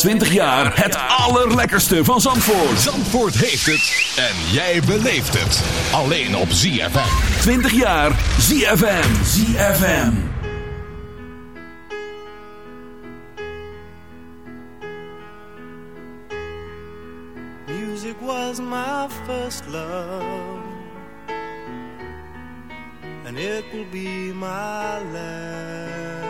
20 jaar het allerlekkerste van Zandvoort. Zandvoort heeft het en jij beleeft het. Alleen op ZFM. 20 jaar ZFM. ZFM. Music was my first love. And it will be my last.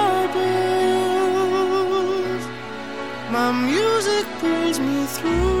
my music pulls me through.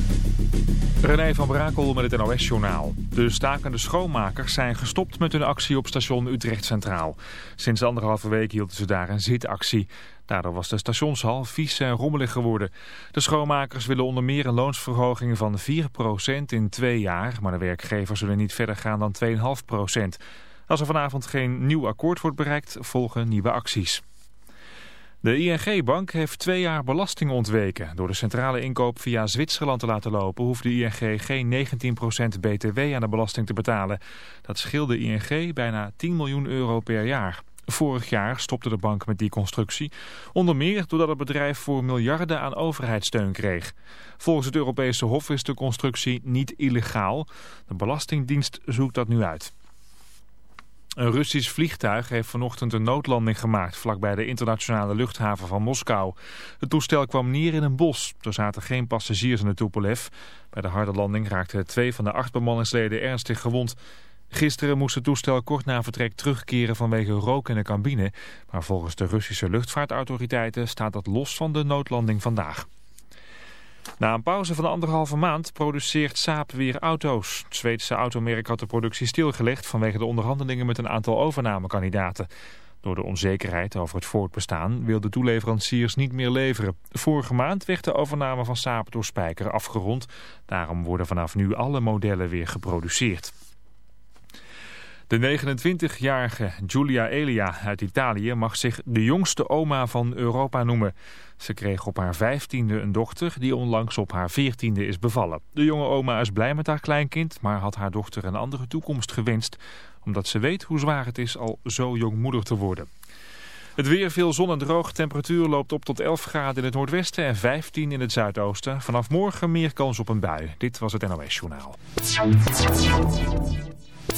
René van Brakel met het NOS-journaal. De stakende schoonmakers zijn gestopt met hun actie op station Utrecht Centraal. Sinds anderhalve week hielden ze daar een zitactie. Daardoor was de stationshal vies en rommelig geworden. De schoonmakers willen onder meer een loonsverhoging van 4% in twee jaar... maar de werkgevers zullen niet verder gaan dan 2,5%. Als er vanavond geen nieuw akkoord wordt bereikt, volgen nieuwe acties. De ING-bank heeft twee jaar belasting ontweken. Door de centrale inkoop via Zwitserland te laten lopen... hoeft de ING geen 19% btw aan de belasting te betalen. Dat scheelde ING bijna 10 miljoen euro per jaar. Vorig jaar stopte de bank met die constructie. Onder meer doordat het bedrijf voor miljarden aan overheidssteun kreeg. Volgens het Europese Hof is de constructie niet illegaal. De Belastingdienst zoekt dat nu uit. Een Russisch vliegtuig heeft vanochtend een noodlanding gemaakt vlakbij de internationale luchthaven van Moskou. Het toestel kwam neer in een bos. Er zaten geen passagiers in de Tupolev. Bij de harde landing raakten twee van de acht bemanningsleden ernstig gewond. Gisteren moest het toestel kort na vertrek terugkeren vanwege rook in de cabine. Maar volgens de Russische luchtvaartautoriteiten staat dat los van de noodlanding vandaag. Na een pauze van anderhalve maand produceert Saab weer auto's. Het Zweedse automerk had de productie stilgelegd vanwege de onderhandelingen met een aantal overnamekandidaten. Door de onzekerheid over het voortbestaan wilden toeleveranciers niet meer leveren. Vorige maand werd de overname van Saab door Spijker afgerond. Daarom worden vanaf nu alle modellen weer geproduceerd. De 29-jarige Giulia Elia uit Italië mag zich de jongste oma van Europa noemen. Ze kreeg op haar vijftiende een dochter die onlangs op haar veertiende is bevallen. De jonge oma is blij met haar kleinkind, maar had haar dochter een andere toekomst gewenst. Omdat ze weet hoe zwaar het is al zo jong moeder te worden. Het weer veel zon en droog. Temperatuur loopt op tot 11 graden in het noordwesten en 15 in het zuidoosten. Vanaf morgen meer kans op een bui. Dit was het NOS Journaal.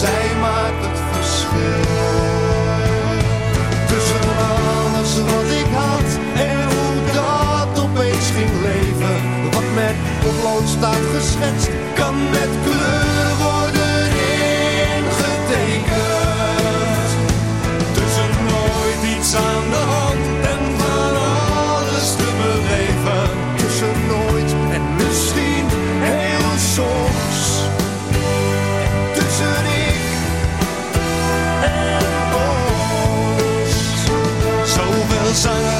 Zij maakt het verschil. Tussen alles wat ik had en hoe dat opeens ging leven. Wat met potlood staat geschetst, kan met kleur worden ingetekend. Tussen nooit iets aan de hand sun.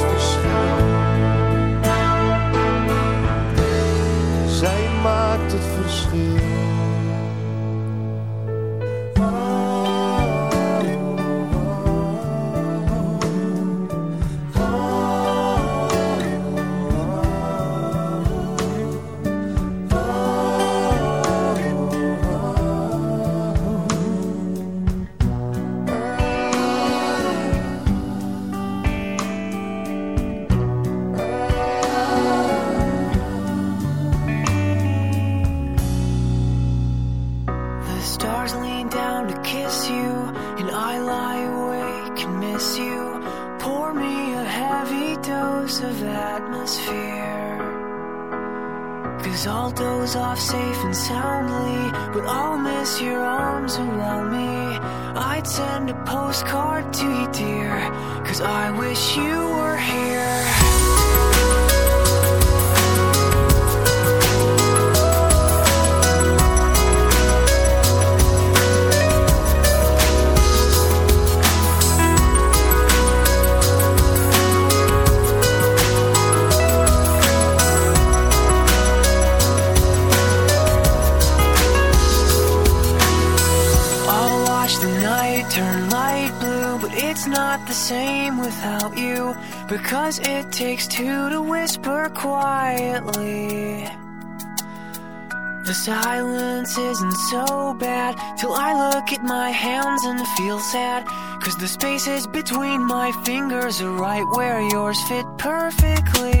feel sad. Cause the spaces between my fingers are right where yours fit perfectly.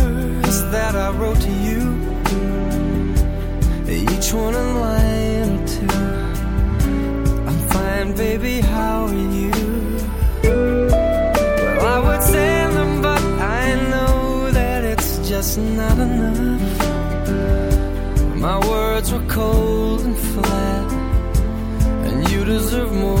that I wrote to you. Each one a line or two. I'm fine, baby, how are you? Well, I would send them, but I know that it's just not enough. My words were cold and flat, and you deserve more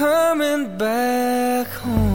Coming back home.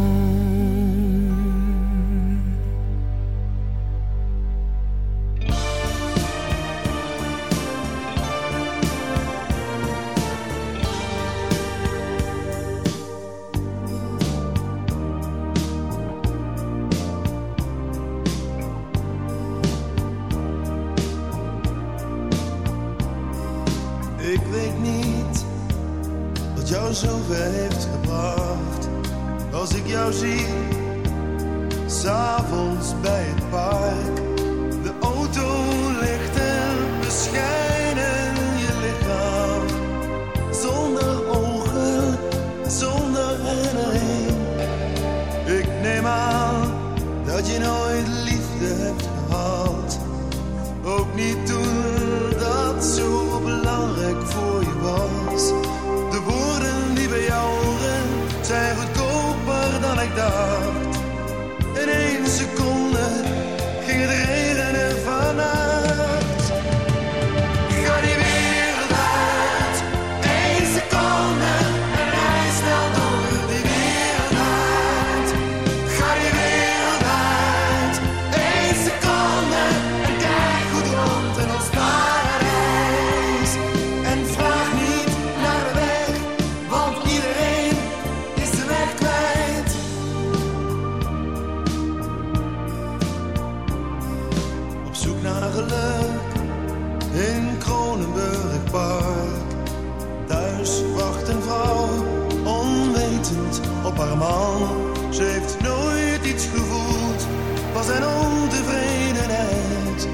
Man. Ze heeft nooit iets gevoeld, was zijn ontevredenheid.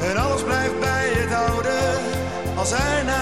En alles blijft bij het oude, als hij naar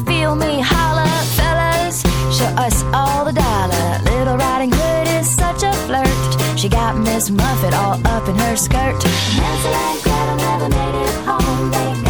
You feel me, holla, fellas, show us all the dollar. Little Riding Hood is such a flirt. She got Miss Muffet all up in her skirt. Hansel and Gretel never made it home. They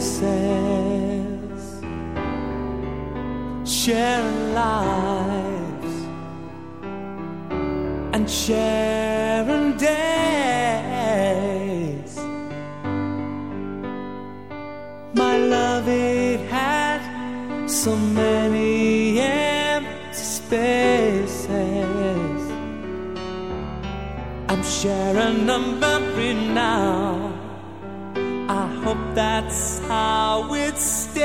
Faces, sharing lives and sharing days. My love, it had so many empty spaces. I'm sharing a memory now. I hope that's how it stays.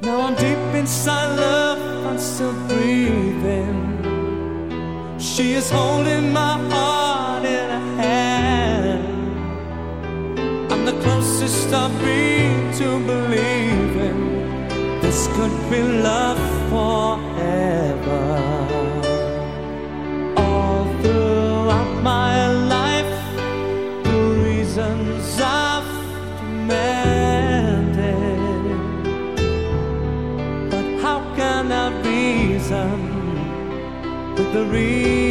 Now I'm deep inside love, I'm still breathing. She is holding my heart in her hand. I'm the closest I've been to believing this could be love forever. the reason.